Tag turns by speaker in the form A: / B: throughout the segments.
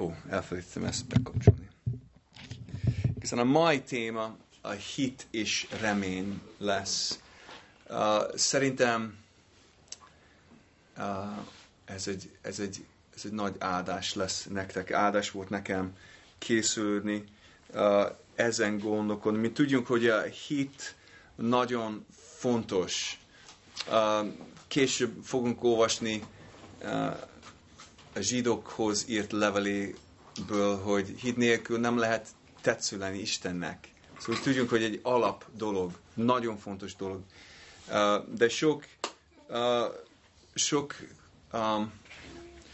A: Ó, elfelejtettem ezt bekapcsolni. Hiszen a mai téma a hit és remény lesz. Uh, szerintem uh, ez, egy, ez, egy, ez egy nagy áldás lesz nektek. Áldás volt nekem készülni uh, ezen gondokon. Mi tudjunk, hogy a hit nagyon fontos. Uh, később fogunk olvasni uh, zsidókhoz írt leveléből, hogy hit nélkül nem lehet tetsző Istennek. Szóval tudjunk, hogy egy alap dolog, nagyon fontos dolog. Uh, de sok, uh, sok, um,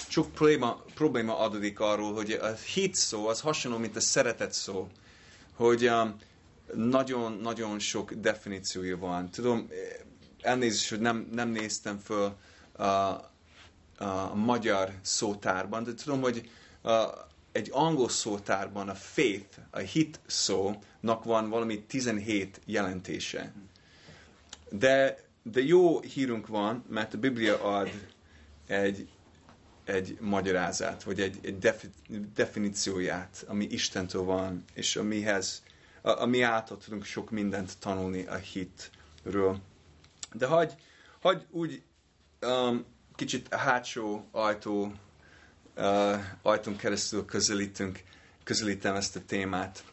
A: sok probléma, probléma adódik arról, hogy a hit szó az hasonló, mint a szeretet szó, hogy nagyon-nagyon um, sok definíciója van. Tudom, elnézést, hogy nem, nem néztem föl uh, a magyar szótárban, de tudom, hogy egy angol szótárban a faith, a hit szónak van valami 17 jelentése. De, de jó hírunk van, mert a Biblia ad egy, egy magyarázat, vagy egy, egy defi, definícióját, ami Istentől van, és amihez, ami által tudunk sok mindent tanulni a hitről. De hagy, hagy úgy um, kicsit hátsó ajtó, uh, ajtón keresztül közelítünk, közelítem ezt a témát.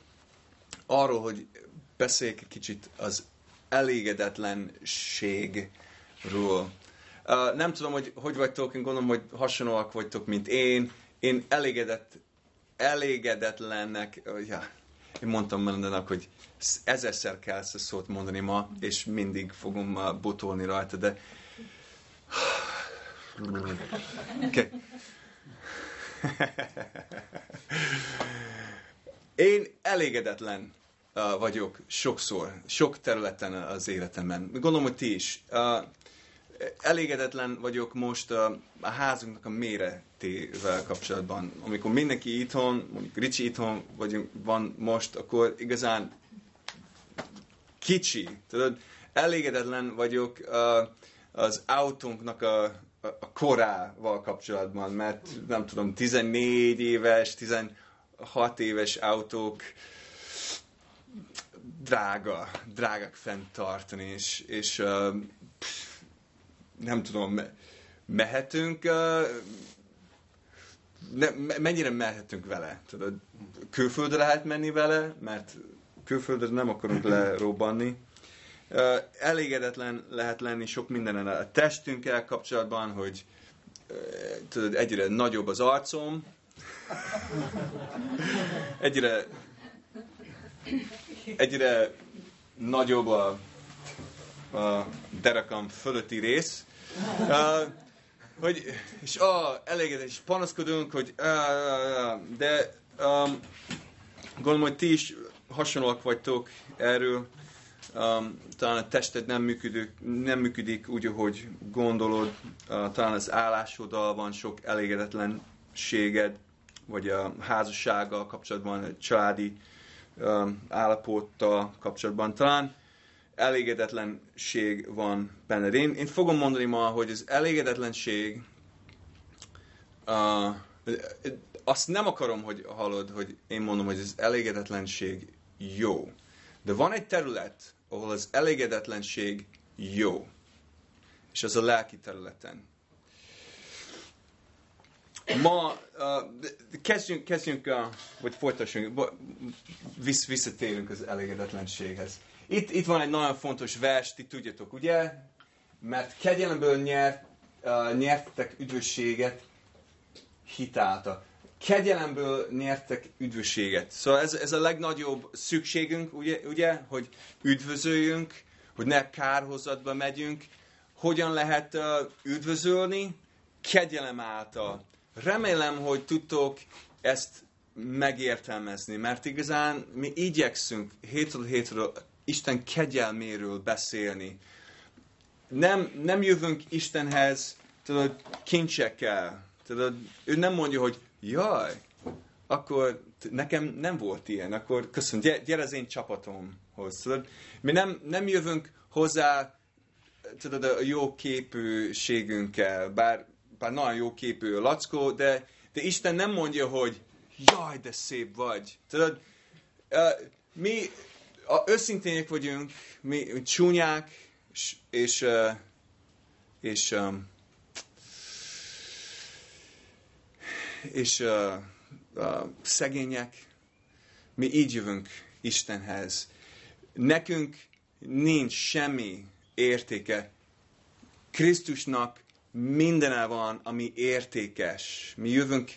A: Arról, hogy beszéljek egy kicsit az elégedetlenségről. Uh, nem tudom, hogy hogy vagytok, én gondolom, hogy hasonlóak vagytok, mint én. Én elégedett, elégedetlennek, uh, ja, én mondtam Melindának, hogy ezerszer kell ezt a szót mondani ma, és mindig fogom botolni rajta, de Okay. Én elégedetlen uh, vagyok sokszor, sok területen az életemben. Gondolom, hogy ti is. Uh, elégedetlen vagyok most uh, a házunknak a méretével kapcsolatban. Amikor mindenki itthon, mondjuk Ricsi itthon vagyunk, van most, akkor igazán kicsi. Tudod, elégedetlen vagyok az autónknak a a korával kapcsolatban, mert nem tudom, 14 éves, 16 éves autók drága, drágák fent tartani, és, és uh, nem tudom, mehetünk, uh, ne, mennyire mehetünk vele? Tudod, külföldre lehet menni vele, mert külföldre nem akarunk lerobbanni, elégedetlen lehet lenni sok mindenen a testünkkel kapcsolatban, hogy tudod, egyre nagyobb az arcom, egyre, egyre nagyobb a, a derekam fölötti rész, uh, hogy, és ah, elégedett, és panaszkodunk, hogy uh, de um, gondolom, hogy ti is hasonlóak vagytok erről, um, talán a tested nem működik, nem működik úgy, ahogy gondolod, uh, talán az állásoddal van sok elégedetlenséged, vagy a házassággal kapcsolatban, a családi um, állapottal kapcsolatban. Talán elégedetlenség van benned. Én, én fogom mondani ma, hogy az elégedetlenség uh, azt nem akarom, hogy hallod, hogy én mondom, hogy az elégedetlenség jó. De van egy terület, ahol az elégedetlenség jó. És az a lelki területen. Ma uh, kezdjünk, kezdjünk uh, vagy folytassunk, visz, visszatérünk az elégedetlenséghez. Itt, itt van egy nagyon fontos vers, ti tudjátok, ugye? Mert kegyelemből nyert, uh, nyertek üdvösséget hitálta kegyelemből nyertek üdvösséget. Szóval ez, ez a legnagyobb szükségünk, ugye, ugye, hogy üdvözöljünk, hogy ne kárhozatba megyünk. Hogyan lehet uh, üdvözölni? Kegyelem által. Remélem, hogy tudtok ezt megértelmezni, mert igazán mi igyekszünk hétről hétről Isten kegyelméről beszélni. Nem, nem jövünk Istenhez, tudod, kincsekkel. Tudod, ő nem mondja, hogy jaj, akkor nekem nem volt ilyen, akkor köszönöm, gyere, gyere az én csapatomhoz. Tudod? Mi nem, nem jövünk hozzá tudod, a jó képűségünkkel, bár, bár nagyon jó képű a lackó, de, de Isten nem mondja, hogy jaj, de szép vagy. Tudod, mi a, őszintények vagyunk, mi, csúnyák, és, és, és, um, és uh, uh, szegények. Mi így jövünk Istenhez. Nekünk nincs semmi értéke. Krisztusnak mindene van, ami értékes. Mi jövünk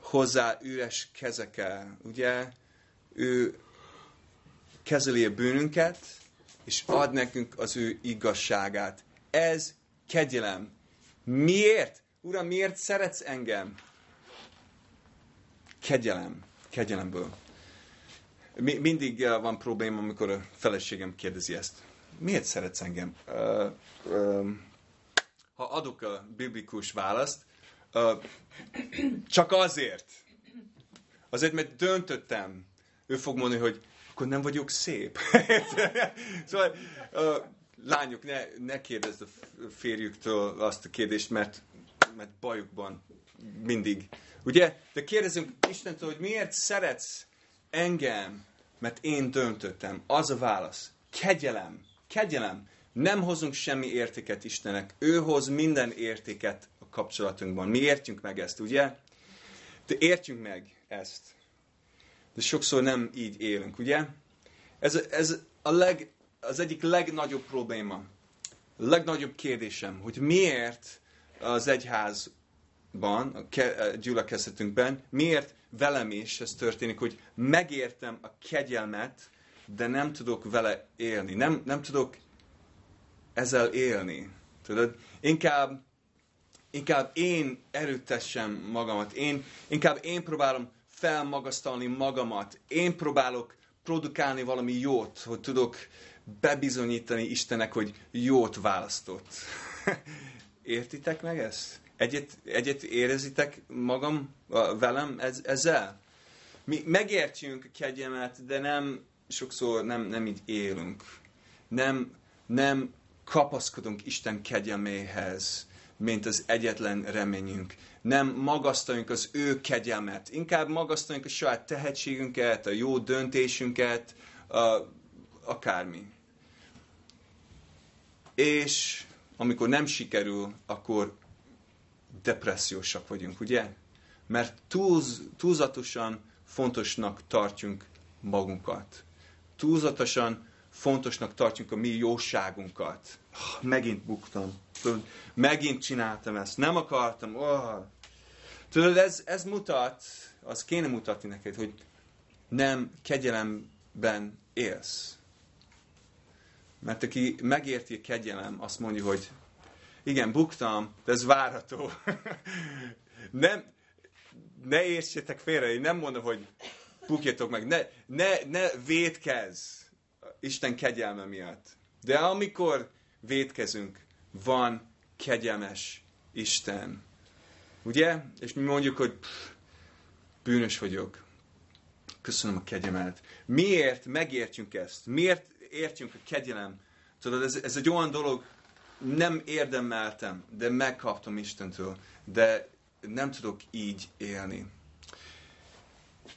A: hozzá üres kezekkel, ugye? Ő kezeli a bűnünket, és ad nekünk az ő igazságát. Ez kegyelem. Miért? Uram, miért szeretsz engem? Kegyelem. Kegyelemből. Mi, mindig uh, van probléma, amikor a feleségem kérdezi ezt. Miért szeretsz engem? Uh, uh, ha adok a biblikus választ, uh, csak azért. Azért, mert döntöttem. Ő fog mondani, hogy akkor nem vagyok szép. szóval, uh, lányok, ne, ne kérdezz a férjüktől azt a kérdést, mert, mert bajukban mindig. Ugye? De kérdezünk Istentől, hogy miért szeretsz engem, mert én döntöttem. Az a válasz. Kegyelem. Kegyelem. Nem hozunk semmi értéket Istennek. Ő hoz minden értéket a kapcsolatunkban. Mi értjünk meg ezt, ugye? De értjünk meg ezt. De sokszor nem így élünk, ugye? Ez, ez a leg, az egyik legnagyobb probléma. A legnagyobb kérdésem, hogy miért az egyházban, a gyülekezetünkben, miért velem is ez történik, hogy megértem a kegyelmet, de nem tudok vele élni. Nem, nem tudok ezzel élni. Tudod? Inkább, inkább én erőtessem magamat. Én, inkább én próbálom felmagasztalni magamat. Én próbálok produkálni valami jót, hogy tudok bebizonyítani Istennek, hogy jót választott. Értitek meg ezt? Egyet, egyet érezitek magam velem ez, ezzel? Mi megértjünk a kegyemet, de nem sokszor nem, nem így élünk. Nem, nem kapaszkodunk Isten kegyeméhez, mint az egyetlen reményünk. Nem magasztaljunk az ő kegyelmet, inkább magasztaljunk a saját tehetségünket, a jó döntésünket, a, akármi. És amikor nem sikerül, akkor depressziósak vagyunk, ugye? Mert túlz, túlzatosan fontosnak tartjunk magunkat. Túlzatosan fontosnak tartjuk a mi jóságunkat. Oh, megint buktam. Tudod, megint csináltam ezt. Nem akartam. Oh. Tudod, ez, ez mutat, az kéne mutatni neked, hogy nem kegyelemben élsz. Mert aki megérti a kegyelem, azt mondja, hogy igen, buktam, de ez várható. nem, ne értsétek félre, én nem mondom, hogy bukjatok meg, ne, ne, ne védkezz Isten kegyelme miatt. De amikor védkezünk, van kegyelmes Isten. Ugye? És mi mondjuk, hogy pff, bűnös vagyok. Köszönöm a kegyemet. Miért megértjünk ezt? Miért értjünk a kegyelem? Tudod, ez, ez egy olyan dolog, nem érdemeltem, de megkaptam Istentől, de nem tudok így élni.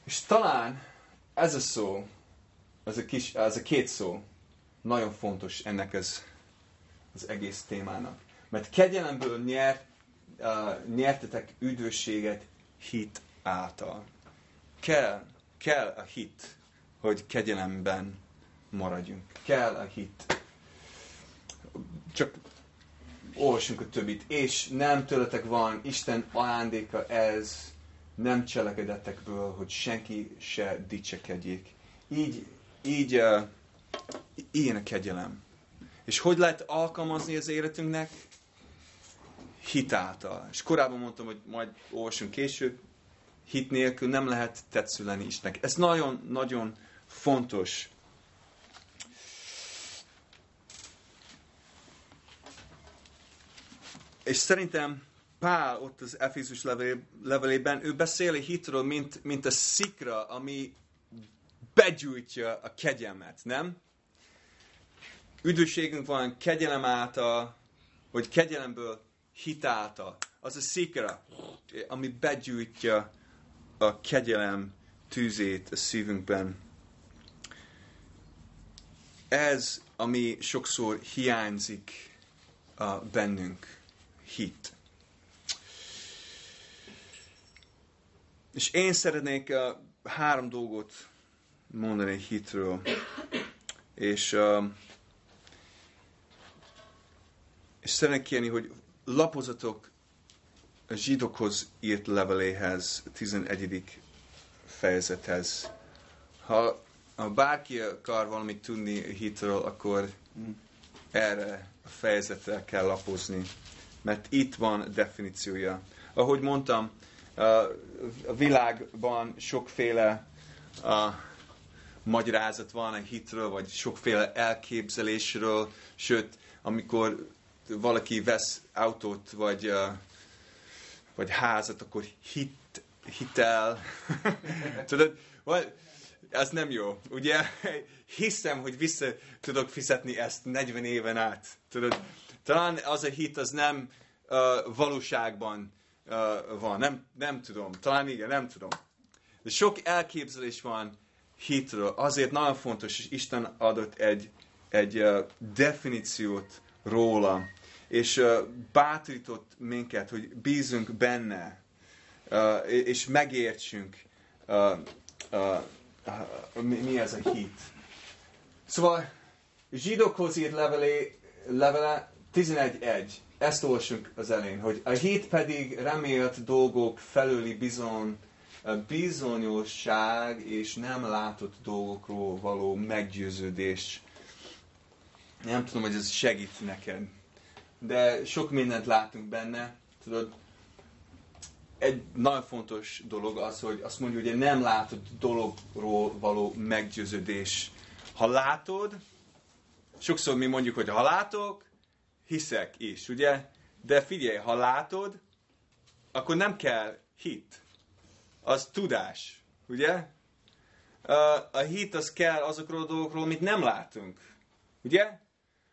A: És talán ez a szó, ez a, kis, ez a két szó nagyon fontos ennek az, az egész témának. Mert kegyelemből nyert, uh, nyertetek üdvösséget hit által. Kell, kell a hit, hogy kegyelemben maradjunk. Kell a hit. Csak olvassunk a többit. És nem tőletek van, Isten ajándéka ez, nem cselekedetekből, hogy senki se dicsekedjék. Így, így, uh, ilyen a kegyelem. És hogy lehet alkalmazni az életünknek? Hitáltal. És korábban mondtam, hogy majd olvasunk később, hit nélkül nem lehet tetszüleni Istennek. Ez nagyon-nagyon fontos. És szerintem Pál ott az Efézus levelében, ő beszél a hitről, mint, mint a szikra, ami begyújtja a kegyelmet, nem? Üdvösségünk van kegyelem által, vagy kegyelemből hit által. Az a szikra, ami begyújtja a kegyelem tűzét a szívünkben. Ez, ami sokszor hiányzik a bennünk, hit. És én szeretnék uh, három dolgot mondani hitről. És, uh, és szeretnék kérni, hogy lapozatok a zsidokhoz írt leveléhez, 11. fejezethez. Ha, ha bárki akar valamit tudni hitről, akkor erre a fejezetre kell lapozni, mert itt van definíciója. Ahogy mondtam, a világban sokféle a magyarázat van a hitről, vagy sokféle elképzelésről, sőt, amikor valaki vesz autót, vagy, vagy házat, akkor hit, hitel. Tudod, ez nem jó. Ugye, hiszem, hogy vissza tudok fizetni ezt 40 éven át. Tudod, talán az a hit az nem uh, valóságban uh, van. Nem, nem tudom. Talán igen, nem tudom. De sok elképzelés van hitről. Azért nagyon fontos, hogy Isten adott egy, egy uh, definíciót róla, és uh, bátorított minket, hogy bízunk benne, uh, és megértsünk, uh, uh, uh, mi, mi ez a hit. Szóval zsidókhoz írt levelé, levele 11.1. Ezt olvasunk az elén, hogy a hit pedig remélt dolgok felőli bizony, bizonyosság és nem látott dolgokról való meggyőződés. Nem tudom, hogy ez segít neked. De sok mindent látunk benne. Tudod, egy nagyon fontos dolog az, hogy azt mondja, hogy nem látod dologról való meggyőződés. Ha látod, sokszor mi mondjuk, hogy ha látok, hiszek is, ugye? De figyelj, ha látod, akkor nem kell hit. Az tudás, ugye? A hit az kell azokról a dolgokról, amit nem látunk. Ugye?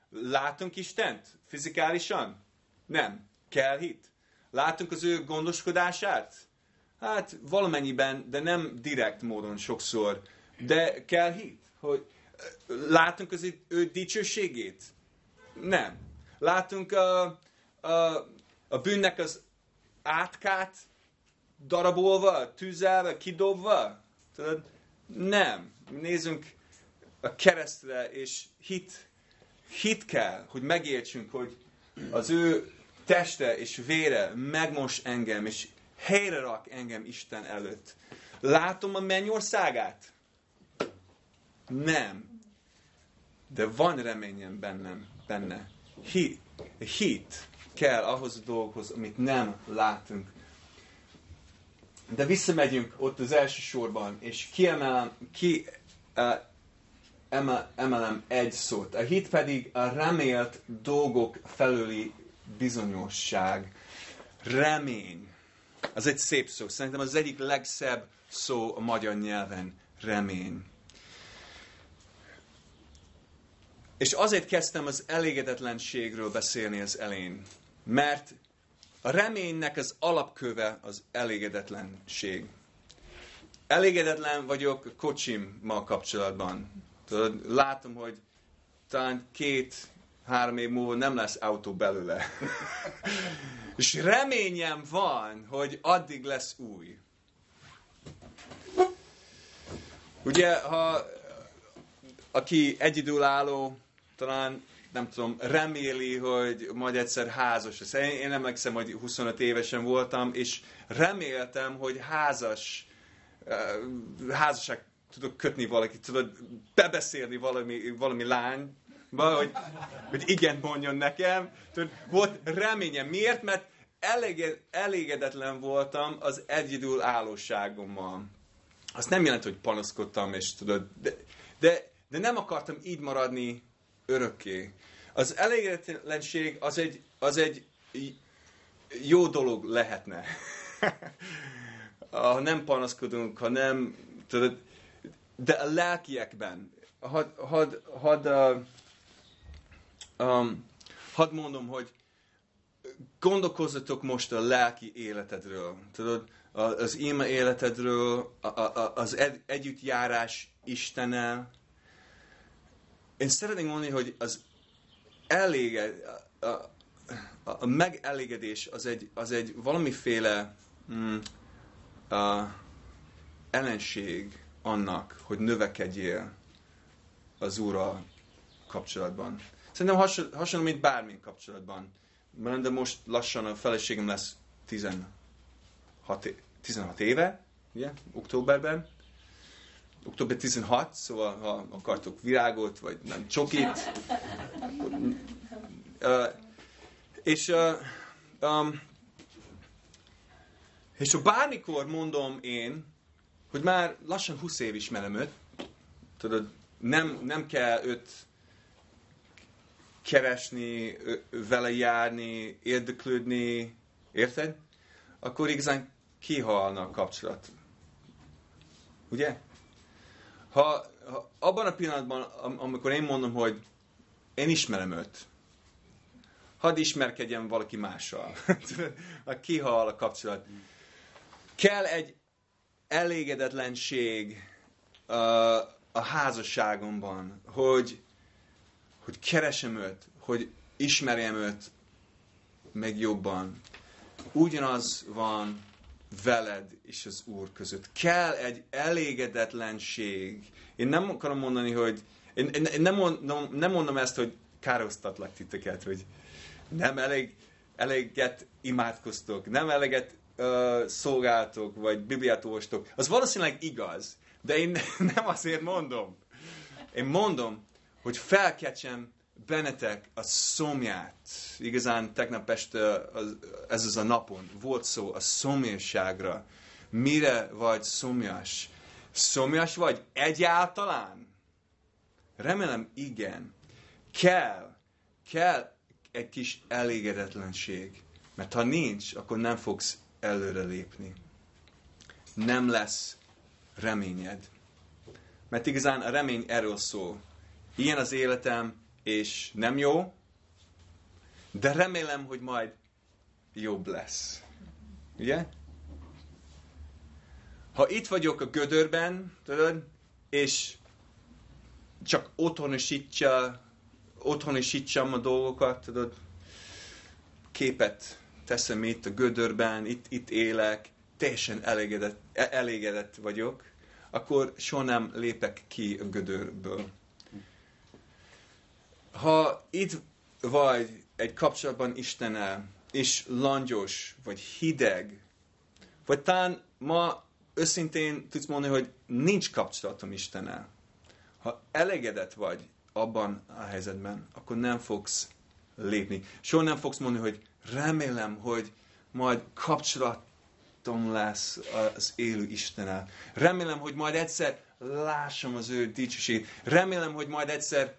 A: Látunk Istent fizikálisan? Nem. Kell hit. Látunk az ő gondoskodását? Hát valamennyiben, de nem direkt módon sokszor. De kell hit, hogy látunk az ő dicsőségét? Nem. Látunk a, a, a bűnnek az átkát darabolva, tűzelve, kidobva? Tudod? Nem. Nézzünk a keresztre, és hit, hit kell, hogy megértsünk, hogy az ő teste és vére megmos engem, és helyre rak engem Isten előtt. Látom a mennyországát? Nem. De van reményem bennem, benne. Hit, hit kell ahhoz a dolgokhoz, amit nem látunk. De visszamegyünk ott az első sorban, és kiemelem, ki, uh, emel, emelem egy szót. A hit pedig a remélt dolgok felüli bizonyosság, remény. Az egy szép szó. Szerintem az egyik legszebb szó a magyar nyelven. Remény. És azért kezdtem az elégedetlenségről beszélni az elén. Mert a reménynek az alapköve az elégedetlenség. Elégedetlen vagyok a kocsimmal kapcsolatban. Tudod, látom, hogy talán két három év múlva nem lesz autó belőle. És reményem van, hogy addig lesz új. Ugye, ha aki egyedülálló, talán nem tudom, reméli, hogy majd egyszer házas lesz. Én, én emlékszem, hogy 25 évesen voltam, és reméltem, hogy házas, uh, házasság tudok kötni valakit, tudod bebeszélni valami, valami lány, hogy, hogy igen mondjon nekem. Tudod, volt reményem. Miért? Mert elége, elégedetlen voltam az egyedül állóságommal. Azt nem jelent, hogy panaszkodtam, és tudod, de, de, de nem akartam így maradni örökké. Az elégedetlenség az egy, az egy jó dolog lehetne. ha nem panaszkodunk, ha nem, tudod, de a lelkiekben, had, had, had, uh, um, hadd mondom, hogy gondolkozzatok most a lelki életedről. Tudod, az ima életedről, az együttjárás Istennel. Én szeretném mondani, hogy az eléged, a, a, a megelégedés az egy, az egy valamiféle mm, a, ellenség annak, hogy növekedjél az Úrral kapcsolatban. Szerintem hasonló, hasonló mint bármi kapcsolatban. De most lassan a feleségem lesz 16, 16 éve, ugye, októberben. Október 16, szóval ha akartok virágot, vagy nem csokit. Uh, és, uh, um, és ha bármikor mondom én, hogy már lassan 20 év ismerem őt, tudod, nem, nem kell őt keresni, vele járni, érdeklődni, érted? Akkor igazán kihalna a kapcsolat. Ugye? Ha, ha abban a pillanatban, amikor én mondom, hogy én ismerem őt, hadd ismerkedjen valaki mással. Kihal a kapcsolat. Kell egy elégedetlenség uh, a házasságomban, hogy, hogy keresem őt, hogy ismerjem őt meg jobban. Ugyanaz van veled és az Úr között. Kell egy elégedetlenség. Én nem akarom mondani, hogy én, én, én nem, mondom, nem mondom ezt, hogy károsztatlak titeket, hogy nem elég, eléget imádkoztok, nem eleget szolgáltok, vagy Bibliát olvastok. Az valószínűleg igaz, de én nem azért mondom. Én mondom, hogy felkecsem bennetek a szomját. Igazán tegnap este ez az a napon volt szó a szomjasságra. Mire vagy szomjas? Szomjas vagy egyáltalán? Remélem igen. Kell, kell egy kis elégedetlenség. Mert ha nincs, akkor nem fogsz előre lépni. Nem lesz reményed. Mert igazán a remény erről szól. Ilyen az életem, és nem jó, de remélem, hogy majd jobb lesz. Ugye? Ha itt vagyok a gödörben, tudod, és csak otthonosítja, otthonosítsam a dolgokat, tudod, képet teszem itt a gödörben, itt, itt élek, teljesen elégedett, elégedett vagyok, akkor soha nem lépek ki a gödörből ha itt vagy egy kapcsolatban Istennel, és langyos, vagy hideg, vagy talán ma őszintén tudsz mondani, hogy nincs kapcsolatom Istennel. Ha elégedett vagy abban a helyzetben, akkor nem fogsz lépni. Soha nem fogsz mondani, hogy remélem, hogy majd kapcsolatom lesz az élő Istennel. Remélem, hogy majd egyszer lássam az ő dicsőségét. Remélem, hogy majd egyszer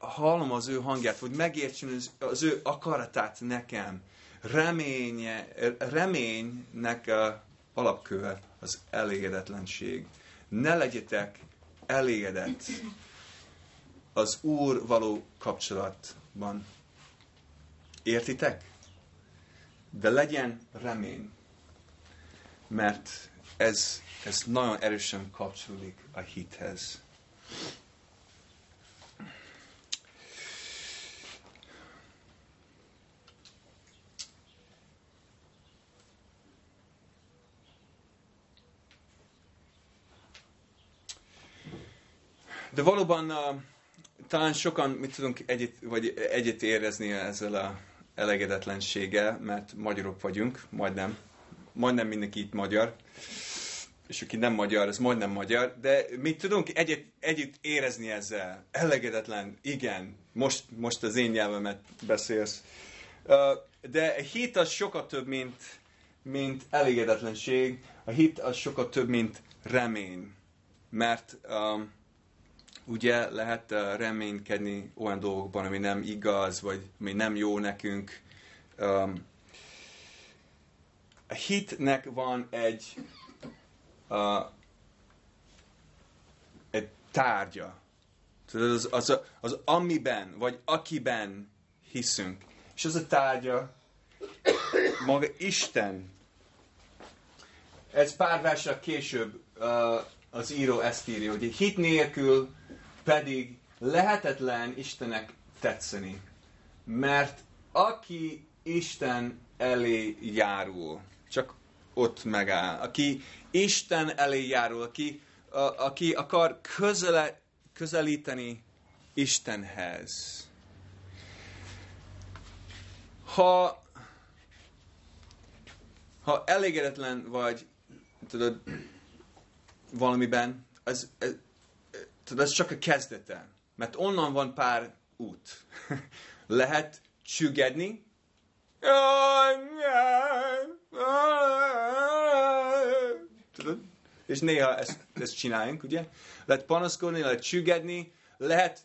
A: hallom az ő hangját, hogy megértsen az, az ő akaratát nekem. Reménye, reménynek a alapköve az elégedetlenség. Ne legyetek elégedett az Úr való kapcsolatban. Értitek? De legyen remény, mert ez, ez nagyon erősen kapcsolódik a hithez. De valóban uh, talán sokan, mit tudunk egyet, vagy egyet érezni ezzel a elégedetlenséggel, mert magyarok vagyunk, majdnem. Majdnem mindenki itt magyar. És aki nem magyar, az majdnem magyar. De mit tudunk egyet, együtt érezni ezzel? Elégedetlen, igen. Most, most az én nyelvemet beszélsz. Uh, de a hit az sokkal több, mint, mint elégedetlenség. A hit az sokkal több, mint remény. Mert um, ugye lehet reménykedni olyan dolgokban, ami nem igaz, vagy ami nem jó nekünk. Um, a hitnek van egy, uh, egy tárgya. Az, az, az, az amiben, vagy akiben hiszünk. És az a tárgya maga Isten. ez pár versre később uh, az író ezt írja, hogy hit nélkül pedig lehetetlen Istenek tetszeni. Mert aki Isten elé járul, csak ott megáll. Aki Isten elé járul, aki, a, aki akar közele, közelíteni Istenhez. Ha, ha elégedetlen vagy, tudod, valamiben, az, ez, tudod, ez csak a kezdete. Mert onnan van pár út. Lehet csüggedni, Tudod? És néha ezt, ezt csináljunk, ugye? Lehet panaszkodni, lehet csüggedni, lehet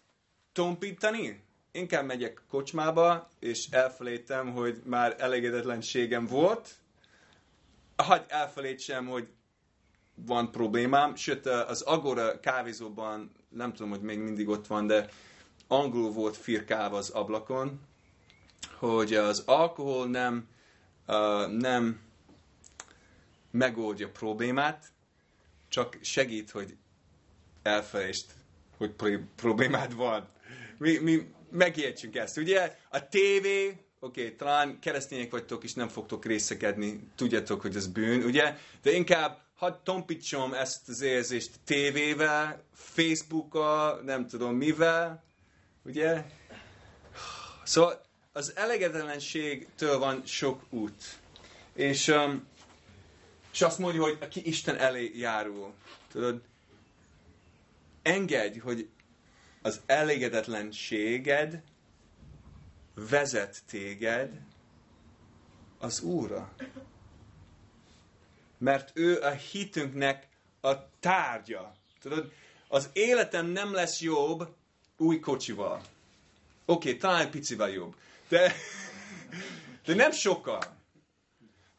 A: tompítani. Inkább megyek kocsmába, és elfelejtem, hogy már elégedetlenségem volt. Hagy elfelejtsem, hogy van problémám. Sőt, az Agora kávézóban, nem tudom, hogy még mindig ott van, de angol volt firkálva az ablakon, hogy az alkohol nem, uh, nem megoldja problémát, csak segít, hogy elfelejtsd, hogy problémád van. Mi, mi megértsünk ezt. Ugye a tévé, oké, okay, talán keresztények vagytok, és nem fogtok részekedni, tudjátok, hogy ez bűn, ugye? De inkább hadd tompítsom ezt az érzést tévével, Facebookkal, nem tudom mivel, ugye? Szóval az elégedetlenségtől van sok út. És, um, és azt mondja, hogy aki Isten elé járul. Tudod, engedj, hogy az elégedetlenséged vezet téged az Úrra. Mert ő a hitünknek a tárgya. Tudod, az életem nem lesz jobb új kocsival. Oké, okay, talán picivel jobb. De, de nem sokkal.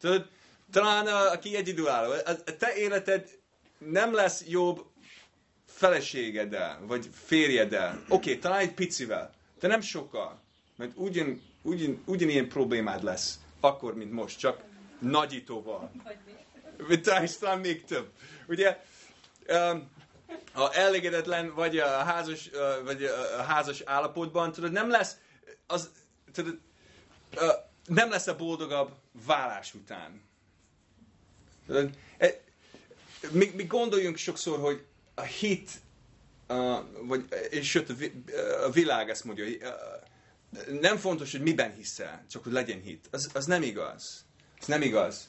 A: Tudod, talán aki egyedülálló, a, a te életed nem lesz jobb feleségeddel, vagy férjeddel. Oké, okay, talán egy picivel, de nem sokkal. Mert ugyan, ugyan, ugyanilyen problémád lesz akkor, mint most, csak nagyítóval. Vagy talán még több. Ugye, um, ha elégedetlen vagy a házas, vagy a házas állapotban, tudod, nem lesz az, tudod, nem lesz a boldogabb vállás után. Tudod, e, mi, mi gondoljunk sokszor, hogy a hit, vagy, és sőt, a világ ezt mondja, hogy nem fontos, hogy miben hiszel, csak hogy legyen hit. Az, az nem igaz. Ez nem igaz.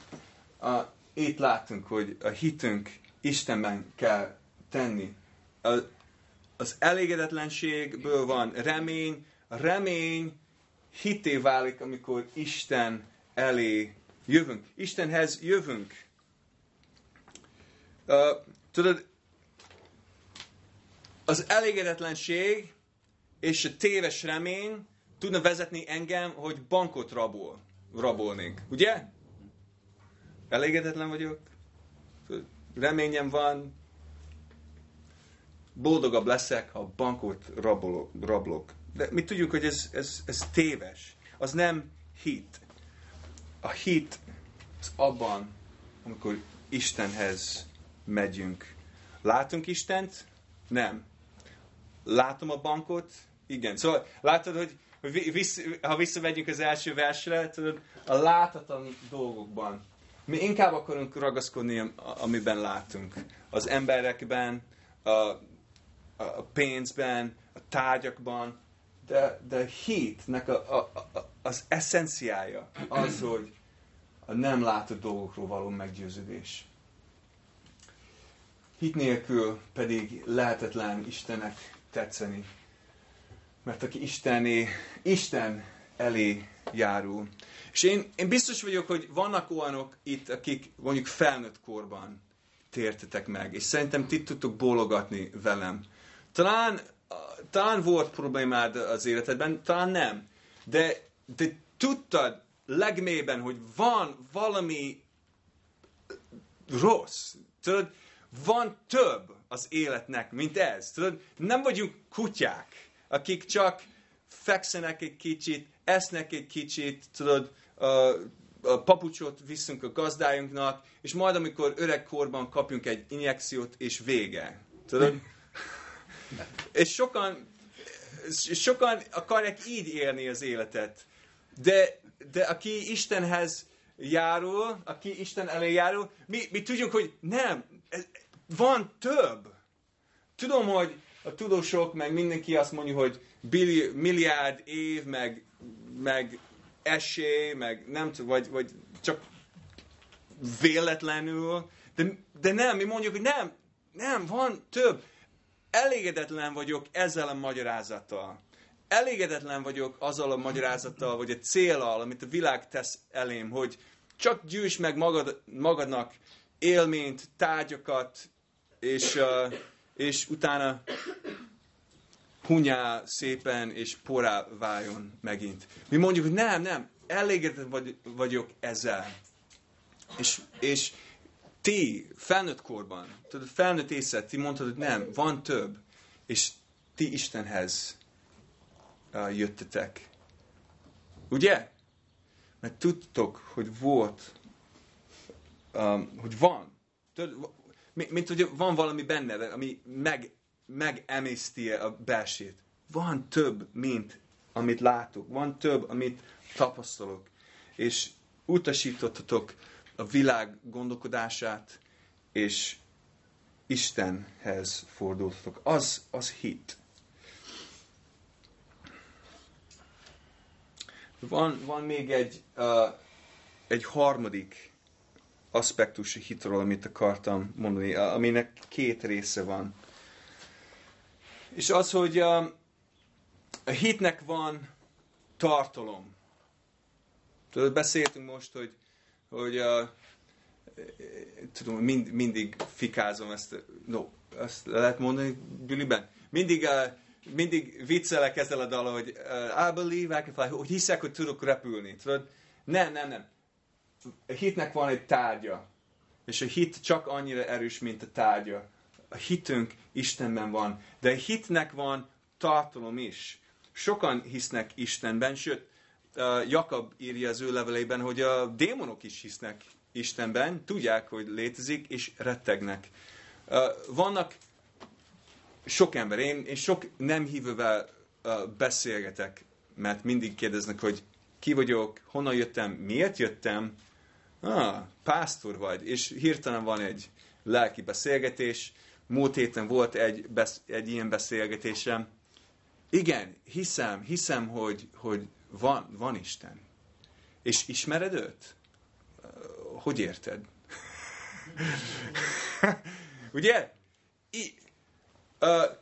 A: Itt látunk, hogy a hitünk Istenben kell tenni. Az elégedetlenségből van remény, a remény hité válik, amikor Isten elé jövünk. Istenhez jövünk. Uh, tudod, az elégedetlenség és a téves remény tudna vezetni engem, hogy bankot rabol, rabolnék. Ugye? Elégedetlen vagyok, reményem van, boldogabb leszek, ha bankot rabolok, rablok. De mi tudjuk, hogy ez, ez, ez téves. Az nem hit. A hit az abban, amikor Istenhez megyünk. Látunk Istent? Nem. Látom a bankot? Igen. Szóval látod, hogy vissz, ha visszamegyünk az első versre, tudod, a láthatatlan dolgokban. Mi inkább akarunk ragaszkodni, amiben látunk. Az emberekben, a, a pénzben, a tárgyakban, de, de hitnek a, a, a, az eszenciája az, hogy a nem látott dolgokról való meggyőződés. Hit nélkül pedig lehetetlen Istennek tetszeni. Mert aki Istené, Isten elé járul. És én, én biztos vagyok, hogy vannak olyanok itt, akik mondjuk felnőtt korban tértetek meg, és szerintem ti tudtok bólogatni velem. Talán talán volt problémád az életedben, talán nem. De, de tudtad legmélyben, hogy van valami rossz. Tudod, van több az életnek, mint ez. Tudod, nem vagyunk kutyák, akik csak fekszenek egy kicsit, esznek egy kicsit, tudod, a papucsot viszünk a gazdájunknak, és majd amikor öregkorban kapjunk egy injekciót, és vége. Tudod? és sokan, sokan akarják így élni az életet. De, de aki Istenhez járul, aki Isten elé járul, mi, mi tudjuk, hogy nem, van több. Tudom, hogy a tudósok, meg mindenki azt mondja, hogy billi, milliárd év, meg, meg esély, meg nem tudom, vagy, vagy csak véletlenül, de, de nem, mi mondjuk, hogy nem, nem, van több. Elégedetlen vagyok ezzel a magyarázattal. Elégedetlen vagyok azzal a magyarázattal, vagy a célal, amit a világ tesz elém, hogy csak gyűjts meg magad, magadnak élményt, tárgyakat, és, uh, és utána hunyá szépen és porá váljon megint. Mi mondjuk, hogy nem, nem, elégedett vagy, vagyok ezzel. És, és ti felnőtt korban, tudod, felnőtt észre, ti mondtad, hogy nem, van több, és ti Istenhez uh, jöttetek. Ugye? Mert tudtok, hogy volt, um, hogy van. Tudod, mint hogy van valami benne, ami meg, megemészti a belsét. Van több, mint amit látok. Van több, amit tapasztalok. És utasítottatok a világ gondolkodását, és Istenhez fordultatok. Az, az hit. Van, van még egy, uh, egy harmadik aspektus hitről, amit akartam mondani, aminek két része van. És az, hogy a, a hitnek van tartalom. Tudod, beszéltünk most, hogy, hogy a, tudom, mind, mindig fikázom ezt, no, ezt lehet mondani Billyben? Mindig, uh, mindig viccelek ezzel a dal, hogy uh, I believe I can fly, hogy hiszek, hogy tudok repülni. Tudod? Nem, nem, nem. A hitnek van egy tárgya. És a hit csak annyira erős, mint a tárgya a hitünk Istenben van, de hitnek van tartalom is. Sokan hisznek Istenben, sőt, Jakab írja az ő levelében, hogy a démonok is hisznek Istenben, tudják, hogy létezik, és rettegnek. Vannak sok ember, én, én sok nem hívővel beszélgetek, mert mindig kérdeznek, hogy ki vagyok, honnan jöttem, miért jöttem, ah, pásztor vagy, és hirtelen van egy lelki beszélgetés, Múlt héten volt egy, besz, egy ilyen beszélgetésem. Igen, hiszem, hiszem, hogy, hogy van, van Isten. És ismered őt? Hogy érted? Ugye? I, uh,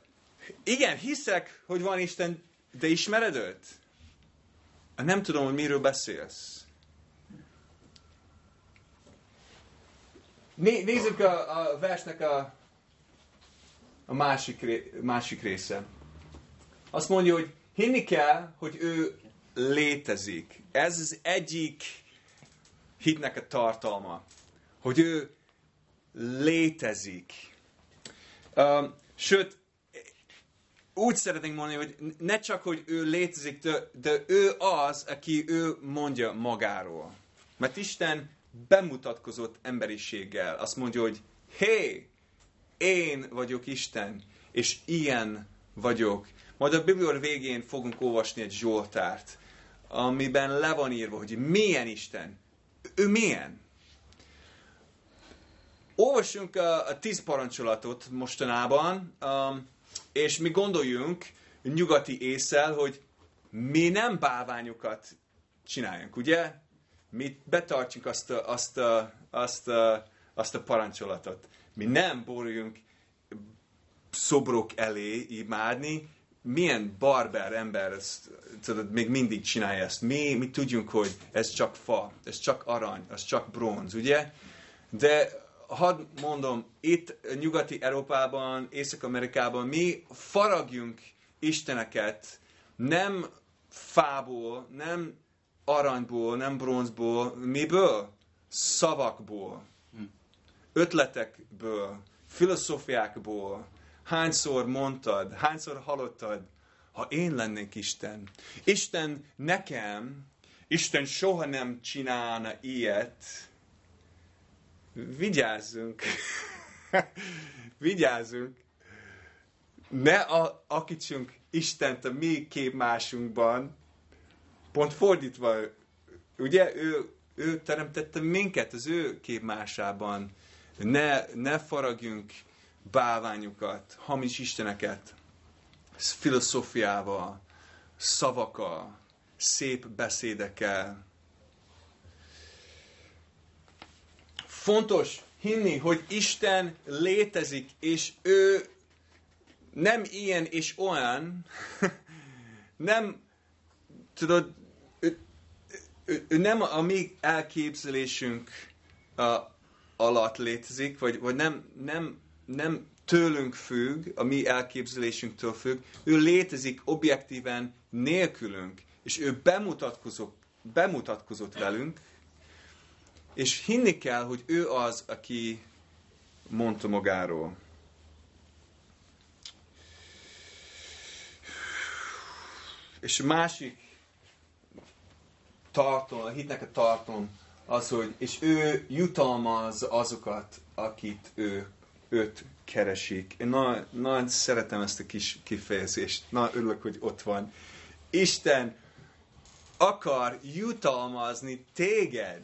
A: igen, hiszek, hogy van Isten, de ismered őt? Nem tudom, hogy miről beszélsz. Né, nézzük a, a versnek a a másik, másik része. Azt mondja, hogy hinni kell, hogy ő létezik. Ez az egyik hitnek a tartalma. Hogy ő létezik. Sőt, úgy szeretnénk mondani, hogy ne csak, hogy ő létezik, de, de ő az, aki ő mondja magáról. Mert Isten bemutatkozott emberiséggel. Azt mondja, hogy hé, hey, én vagyok Isten, és ilyen vagyok. Majd a Biblia végén fogunk olvasni egy Zsoltárt, amiben le van írva, hogy milyen Isten. Ő milyen? Olvassunk a, a tíz parancsolatot mostanában, um, és mi gondoljunk nyugati észel, hogy mi nem báványokat csináljunk, ugye? Mi betartjuk azt a, azt a, azt a, azt a parancsolatot. Mi nem boruljunk szobrok elé imádni, milyen barber ember ezt, tudod, még mindig csinálja ezt. Mi, mi tudjunk, hogy ez csak fa, ez csak arany, ez csak bronz, ugye? De hadd mondom, itt nyugati Európában, Észak-Amerikában mi faragjunk isteneket nem fából, nem aranyból, nem bronzból, miből? Szavakból ötletekből, filozófiákból, hányszor mondtad, hányszor hallottad, ha én lennék Isten. Isten nekem Isten soha nem csinálna ilyet, vigyázzunk, vigyázzunk, ne a, akítsunk Istent a mi képmásunkban, pont fordítva, ugye ő, ő teremtette minket az ő képmásában, ne, ne faragjunk bálványukat, hamis isteneket, filozófiával, szavakkal, szép beszédekkel. Fontos hinni, hogy Isten létezik, és ő nem ilyen és olyan, nem, tudod, ő, ő, ő nem a mi elképzelésünk a, alatt létezik, vagy, vagy nem, nem, nem tőlünk függ, a mi elképzelésünktől függ, ő létezik objektíven nélkülünk, és ő bemutatkozott, bemutatkozott velünk, és hinni kell, hogy ő az, aki mondta magáról. És a másik tartom, a hitnek a tartom az, hogy és ő jutalmaz azokat, akit ő, őt keresik. Én nagyon, nagyon szeretem ezt a kis kifejezést. Nagyon örülök, hogy ott van. Isten akar jutalmazni téged.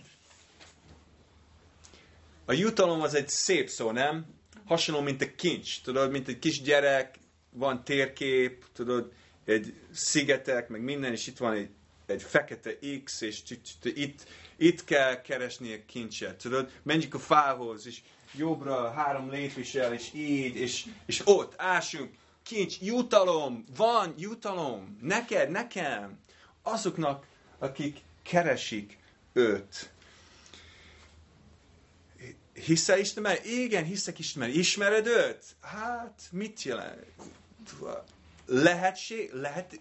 A: A jutalom az egy szép szó, nem? Hasonló, mint a kincs. Tudod, mint egy kis gyerek, van térkép, tudod, egy szigetek, meg minden, és itt van egy, egy fekete X, és itt, itt kell keresni a kincset, tudod? Menjünk a fához, és jobbra három lépéssel, és így, és, és ott ásunk, kincs, jutalom, van jutalom, neked, nekem, azoknak, akik keresik őt. Hiszel Istenben? Igen, hiszek Istenben. Ismered őt? Hát, mit jelent? Lehetség? Lehet...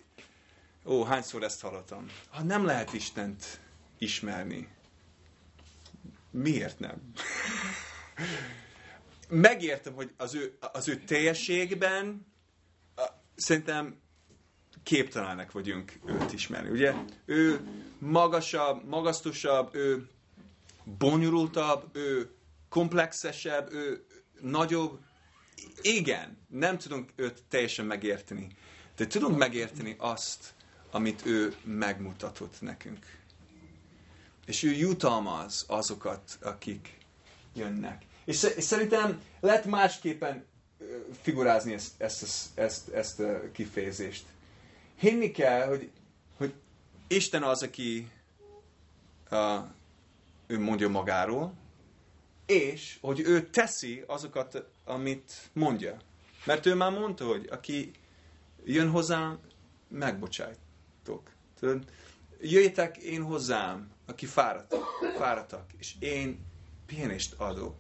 A: Ó, hányszor ezt hallottam? Ha nem lehet Istent ismerni. Miért nem? Megértem, hogy az ő, az ő teljességben szerintem képtelenek vagyunk őt ismerni. Ugye? Ő magasabb, magasztosabb, ő bonyolultabb, ő komplexesebb, ő nagyobb. Igen, nem tudunk őt teljesen megérteni. De tudunk megérteni azt, amit ő megmutatott nekünk. És ő jutalmaz azokat, akik jönnek. És, szerintem lehet másképpen figurázni ezt, ezt, ezt, ezt a kifejezést. Hinni kell, hogy, hogy Isten az, aki uh, ő mondja magáról, és hogy ő teszi azokat, amit mondja. Mert ő már mondta, hogy aki jön hozzám, megbocsájtok. Tudod? Jöjjetek én hozzám, aki fáradtak, fáradtak, és én pihenést adok.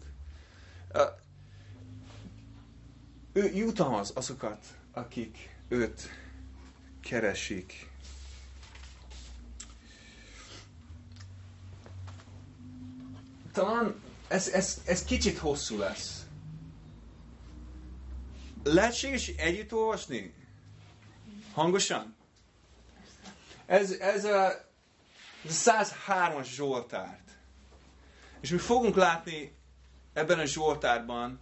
A: Ő jutalmaz azokat, akik őt keresik. Talán ez, ez, ez kicsit hosszú lesz. Lehetséges együtt olvasni? Hangosan? Ez, ez a 103-as Zsoltárt. És mi fogunk látni ebben a Zsoltárban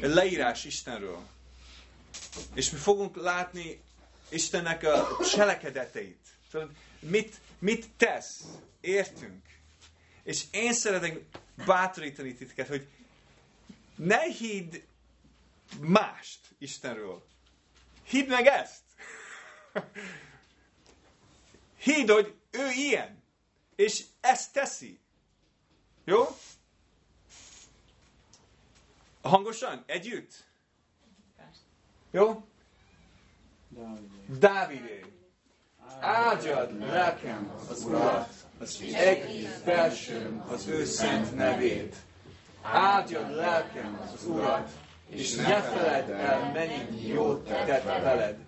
A: egy leírás Istenről. És mi fogunk látni Istennek a cselekedeteit. Mit, mit tesz? Értünk. És én szeretek bátorítani titeket, hogy ne hidd mást Istenről. Hidd meg ezt. Hidd, hogy ő ilyen. És ezt teszi. Jó? Hangosan? Együtt? Jó? Dávidé. Áldjad lelkem az Urat, az egész belsőm az ő szent nevét. Áldjad lelkem az Urat, és ne feledd el, mennyi jót tett veled.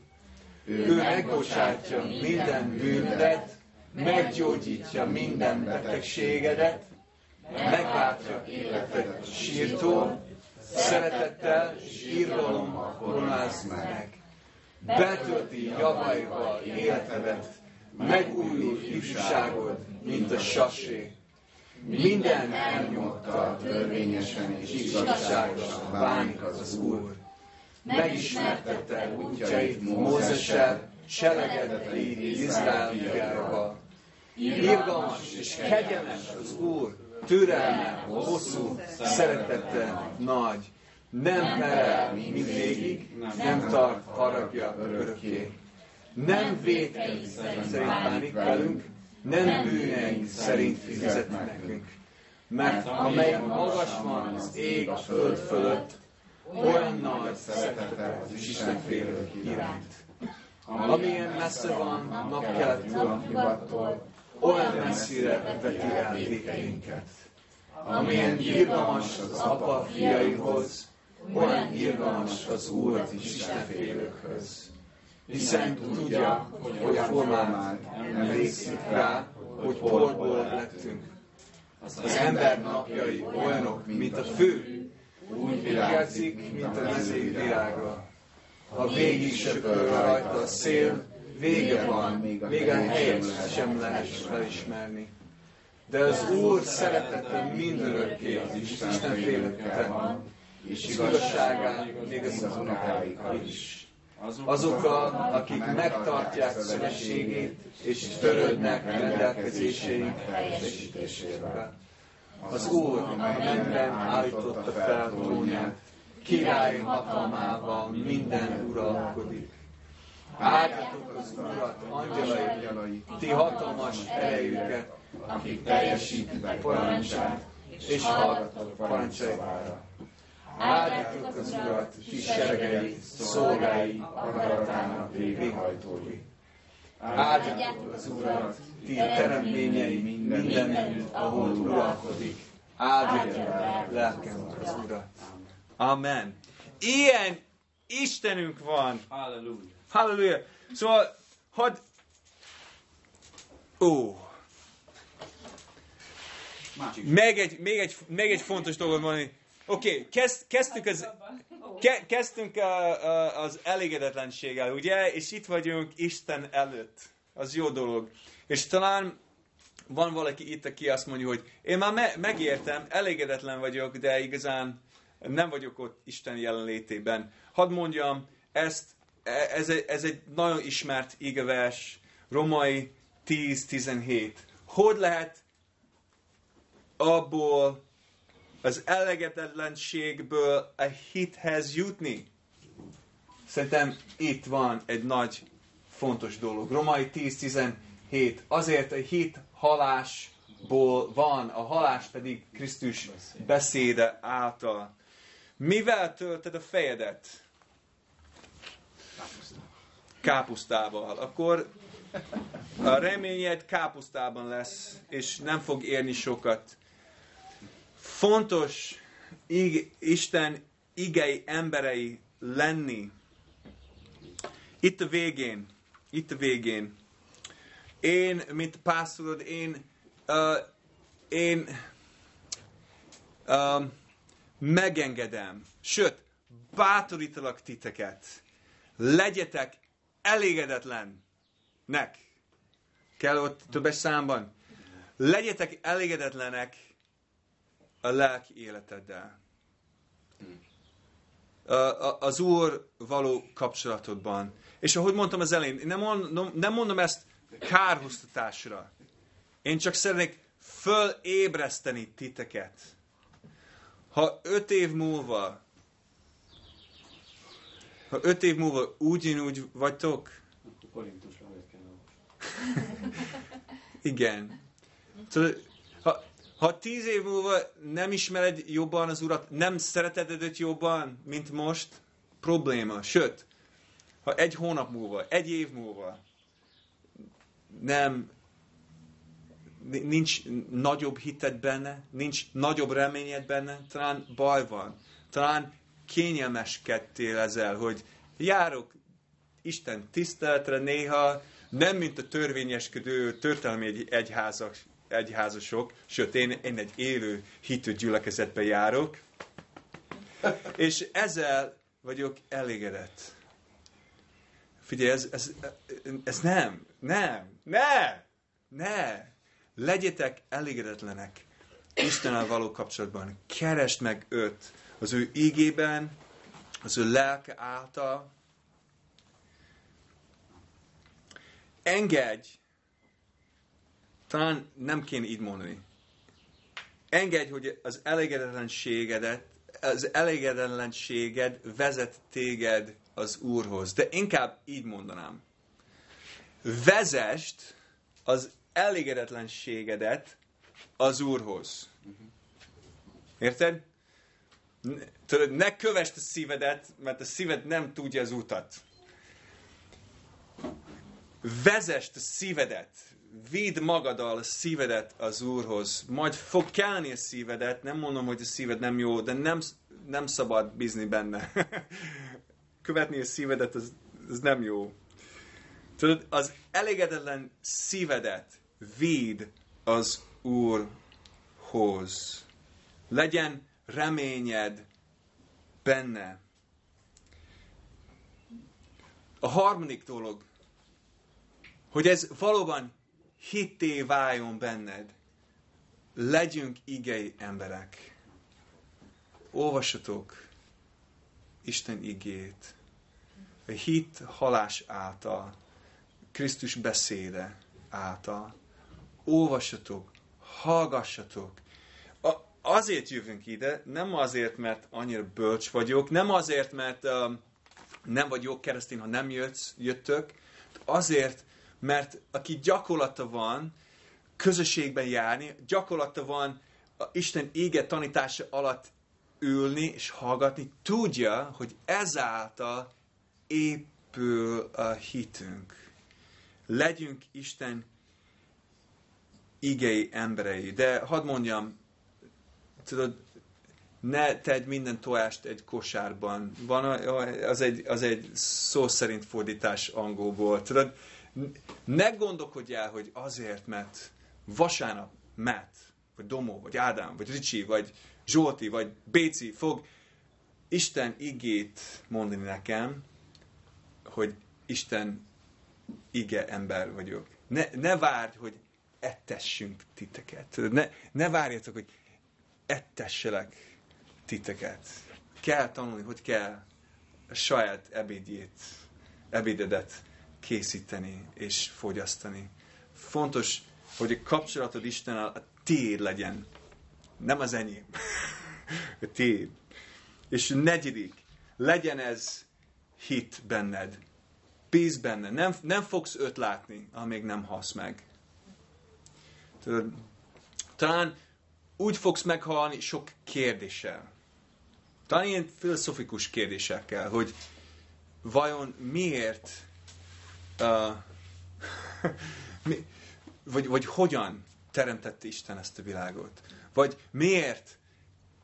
A: Ő megbocsátja minden bűnödet, meggyógyítja minden betegségedet, megváltja életed sírtól, szeretettel és írgalommal koronáz meg. Betölti javaival életedet, megújul ifjúságod, mint a sasé. Minden elnyomta törvényesen és igazságosan bánik az, az Úr. Megismertette útjait Mózessel, selegedet légy Izrael fiával. Irgalmas és kegyeles az Úr, türelme, hosszú, szeretete nagy. Nem perel mindvégig, nem tart haragja örökké. Nem védkezik szerint bánik velünk, nem bűneink szerint fizet nekünk. Mert amelyik magas van az ég a föld fölött, olyan nagy szeretete az Isten félők iránt. Amilyen messze van napkelettől, olyan messzire veti el téteinket. Amilyen irgalmas az apa fiaihoz, olyan irgalmas az Úr az Isten félőkhöz. Hiszen tudja, hogy a formán emlékszik rá, hogy porból lettünk. Az ember napjai olyanok, mint a fő, úgy virágzik, mint a mezők virága. Ha végig söpör rajta a szél, vége van, még a helyet sem lehet felismerni. De az Úr szeretete mindörökké az Isten félete van, és igazságát még az unokáikkal is. Azokkal, akik megtartják szövetségét, és törődnek rendelkezéseink teljesítésével. Az Úr a mennyben állította fel trónját, király hatalmával minden uralkodik. Áldjatok az Urat, angyalai, ti hatalmas erejüket, akik teljesítitek parancsát, és hallgatok parancsaira. Áldjatok az Urat, ti seregei, szolgái, akaratának végrehajtói. Áldjatok az Urat, ti teremtményei minden, ahol uralkodik. Áldjatok lelkem az Urat. Amen. Ilyen Istenünk van.
B: Halleluja.
A: Halleluja. Szóval, hadd... Ó.
B: Másik.
A: Még egy, még egy, még egy fontos dolgot mondani. Oké, okay, kezd, kezdtük az, ke, kezdtünk a, a, az elégedetlenséggel, ugye? És itt vagyunk Isten előtt. Az jó dolog. És talán van valaki itt, aki azt mondja, hogy én már me, megértem, elégedetlen vagyok, de igazán nem vagyok ott Isten jelenlétében. Hadd mondjam, ezt, e- ez, egy, ez egy nagyon ismert igevers, Romai 10-17. Hogy lehet abból az elégedetlenségből a hithez jutni? Szerintem itt van egy nagy fontos dolog. Romai 10-17. Azért a hit halásból van, a halás pedig Krisztus beszéde által. Mivel tölted a fejedet? Kápusztával. Akkor a reményed kápusztában lesz, és nem fog érni sokat. Fontos ig- Isten igei emberei lenni. Itt a végén, itt a végén. Én, mint pásztorod, én, uh, én um, megengedem, sőt, bátorítalak titeket. Legyetek elégedetlennek. Kell ott többes számban. Legyetek elégedetlenek a lelki életeddel. A- Az Úr való kapcsolatodban. És ahogy mondtam az elején, nem mondom, nem mondom ezt kárhoztatásra. Én csak szeretnék fölébreszteni titeket. Ha öt év múlva, ha öt év múlva ugyanúgy vagytok,
B: Korintusra
A: igen. Tudod, ha, tíz év múlva nem ismered jobban az Urat, nem szereted őt jobban, mint most, probléma. Sőt, ha egy hónap múlva, egy év múlva nem nincs nagyobb hited benne, nincs nagyobb reményed benne, talán baj van. Talán kényelmeskedtél ezzel, hogy járok Isten tiszteletre néha, nem mint a törvényeskedő történelmi egy, egyházak, egyházasok, sőt, én, én egy élő hitű gyülekezetbe járok, és ezzel vagyok elégedett. Figyelj, ez, ez, ez nem, nem, ne, ne. Legyetek elégedetlenek Istennel való kapcsolatban. Keresd meg őt az ő ígében, az ő lelke által. Engedj, talán nem kéne így mondani. Engedj, hogy az elégedetlenségedet, az elégedetlenséged vezet téged az Úrhoz. De inkább így mondanám. Vezest az elégedetlenségedet az Úrhoz. Érted? Tudod, ne kövest a szívedet, mert a szíved nem tudja az utat. Vezest a szívedet, vidd magaddal szívedet az Úrhoz. Majd fog kelni a szívedet, nem mondom, hogy a szíved nem jó, de nem, nem szabad bízni benne. Követni a szívedet, az, az nem jó. Tudod, az elégedetlen szívedet vidd az Úrhoz. Legyen reményed benne. A harmadik dolog, hogy ez valóban hitté váljon benned. Legyünk igei emberek. Olvassatok Isten igét. A hit halás által, Krisztus beszéde által. Olvassatok, hallgassatok. A, azért jövünk ide, nem azért, mert annyira bölcs vagyok, nem azért, mert uh, nem vagyok keresztény, ha nem jötsz, jöttök, azért, mert aki gyakorlata van közösségben járni, gyakorlata van a Isten ége tanítása alatt ülni és hallgatni, tudja, hogy ezáltal épül a hitünk. Legyünk Isten igei emberei. De hadd mondjam, tudod, ne tedd minden tojást egy kosárban. Van, az, egy, az egy szó szerint fordítás angolból. Tudod, ne gondolkodj el, hogy azért, mert vasárnap Matt, vagy Domó, vagy Ádám, vagy Ricsi, vagy Zsolti, vagy Béci fog Isten igét mondani nekem, hogy Isten ige ember vagyok. Ne, ne várj, hogy ettessünk titeket. Ne, ne várjatok, hogy ettesselek titeket. Kell tanulni, hogy kell a saját ebédjét, ebédedet készíteni és fogyasztani. Fontos, hogy a kapcsolatod Istennel a tiéd legyen, nem az enyém. a tiéd. És negyedik, legyen ez hit benned. Bíz benne. Nem, nem fogsz őt látni, amíg nem hasz meg. Tudod, talán úgy fogsz meghalni sok kérdéssel. Talán ilyen filozofikus kérdésekkel, hogy vajon miért mi, vagy, vagy hogyan teremtette Isten ezt a világot? Vagy miért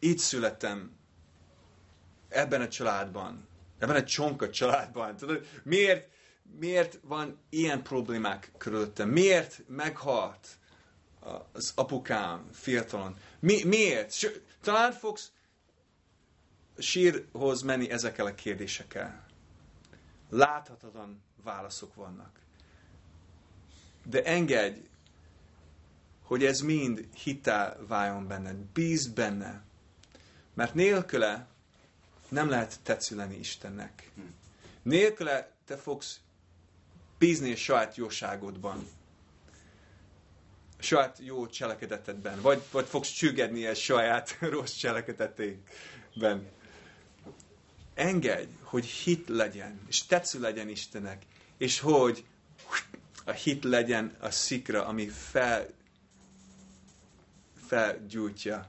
A: így születtem ebben a családban, ebben a csonka családban? Tudod, miért, miért van ilyen problémák körülöttem? Miért meghalt az apukám fiatalon? Mi, miért? Talán fogsz sírhoz menni ezekkel a kérdésekkel. Láthatatlan válaszok vannak. De engedj, hogy ez mind hitel váljon benned. Bízd benne. Mert nélküle nem lehet tetsző lenni Istennek. Nélküle te fogsz bízni a saját jóságodban. A saját jó cselekedetedben. Vagy, vagy fogsz csüggedni a saját rossz cselekedetedben. Engedj, hogy hit legyen, és tetsző legyen Istennek, és hogy a hit legyen a szikra, ami fel, felgyújtja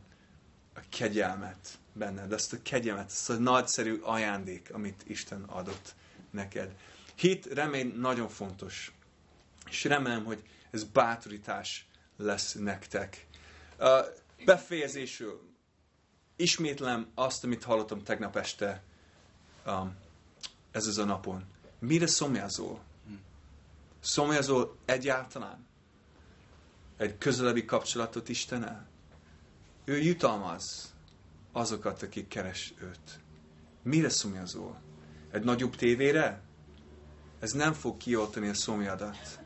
A: a kegyelmet benned, azt a kegyelmet, azt a nagyszerű ajándék, amit Isten adott neked. Hit, remény nagyon fontos. És remélem, hogy ez bátorítás lesz nektek. Befejezésül ismétlem azt, amit hallottam tegnap este um, ez az a napon. Mire szomjázol? Szomjazol egyáltalán? Egy közelebbi kapcsolatot Istennel? Ő jutalmaz azokat, akik keres őt. Mire szomjazol? Egy nagyobb tévére? ez nem fog kioltani a szomjadat.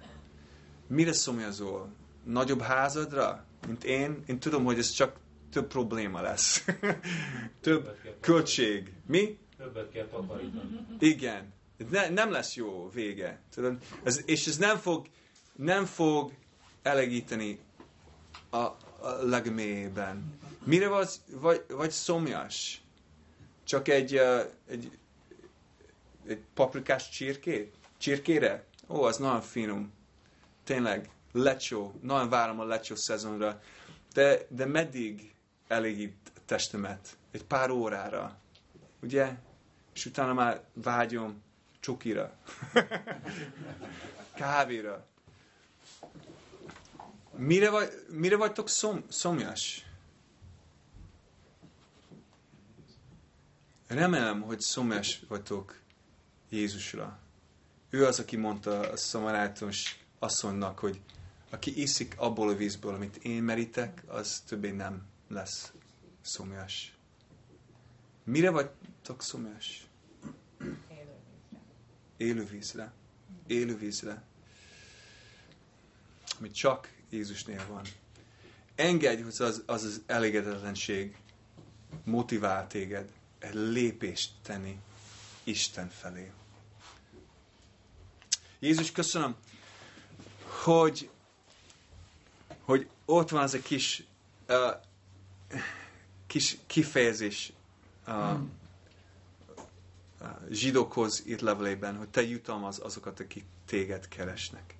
A: Mire szomjazol? Nagyobb házadra, mint én? Én tudom, hogy ez csak több probléma lesz. több költség. Mi?
B: Többet kell takarítani.
A: Igen. Ne, nem lesz jó vége. Tudod? Ez, és ez nem fog, nem fog elegíteni a, a legmélyében. Mire vagy, vagy, vagy szomjas? Csak egy, uh, egy, egy paprikás csirkét? Csirkére? Ó, az nagyon finom. Tényleg, lecsó. Nagyon várom a lecsó szezonra. De, de meddig elégít testemet? Egy pár órára. Ugye? És utána már vágyom csukira. Kávéra. Mire, vagy, mire vagytok szom, szomjas? Remélem, hogy szomjas vagytok Jézusra. Ő az, aki mondta a szamarátos asszonynak, hogy aki iszik abból a vízből, amit én merítek, az többé nem lesz szomjas. Mire vagytok szomjas? Élő vízre. Élő vízre. Ami csak Jézusnél van. Engedj, hogy az az, az elégedetlenség motivál téged egy lépést tenni Isten felé. Jézus, köszönöm, hogy, hogy ott van az a kis, uh, kis kifejezés uh, zsidókhoz írt levelében, hogy te jutalmaz azokat, akik téged keresnek.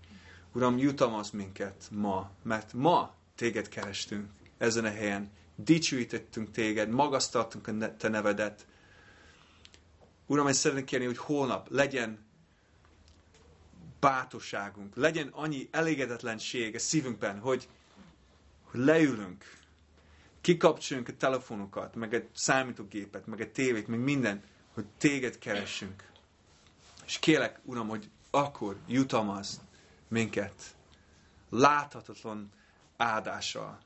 A: Uram, jutalmaz minket ma, mert ma téged kerestünk ezen a helyen, dicsőítettünk téged, magasztaltunk a te nevedet. Uram, én szeretnék kérni, hogy holnap legyen bátorságunk, legyen annyi elégedetlenség a szívünkben, hogy, hogy leülünk, kikapcsoljunk a telefonokat, meg egy számítógépet, meg egy tévét, meg minden, hogy téged keressünk. És kérlek, Uram, hogy akkor jutalmaz minket láthatatlan áldással.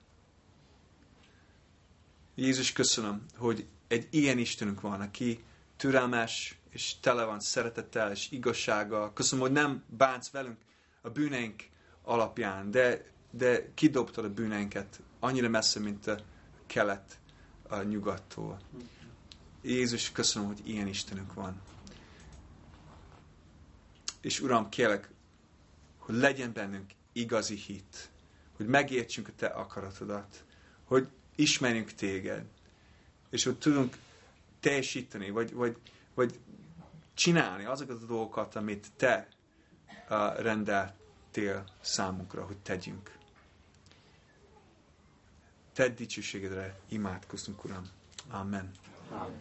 A: Jézus, köszönöm, hogy egy ilyen Istenünk van, aki türelmes, és tele van szeretettel és igazsággal. Köszönöm, hogy nem bánsz velünk a bűneink alapján, de, de kidobtad a bűneinket annyira messze, mint a kelet a nyugattól. Jézus, köszönöm, hogy ilyen Istenünk van. És Uram, kérlek, hogy legyen bennünk igazi hit, hogy megértsünk a Te akaratodat, hogy ismerjünk Téged, és hogy tudunk teljesíteni, vagy, vagy, vagy csinálni azokat a dolgokat, amit Te uh, rendeltél számunkra, hogy tegyünk. Te dicsőségedre imádkoztunk, Uram. Amen. Amen.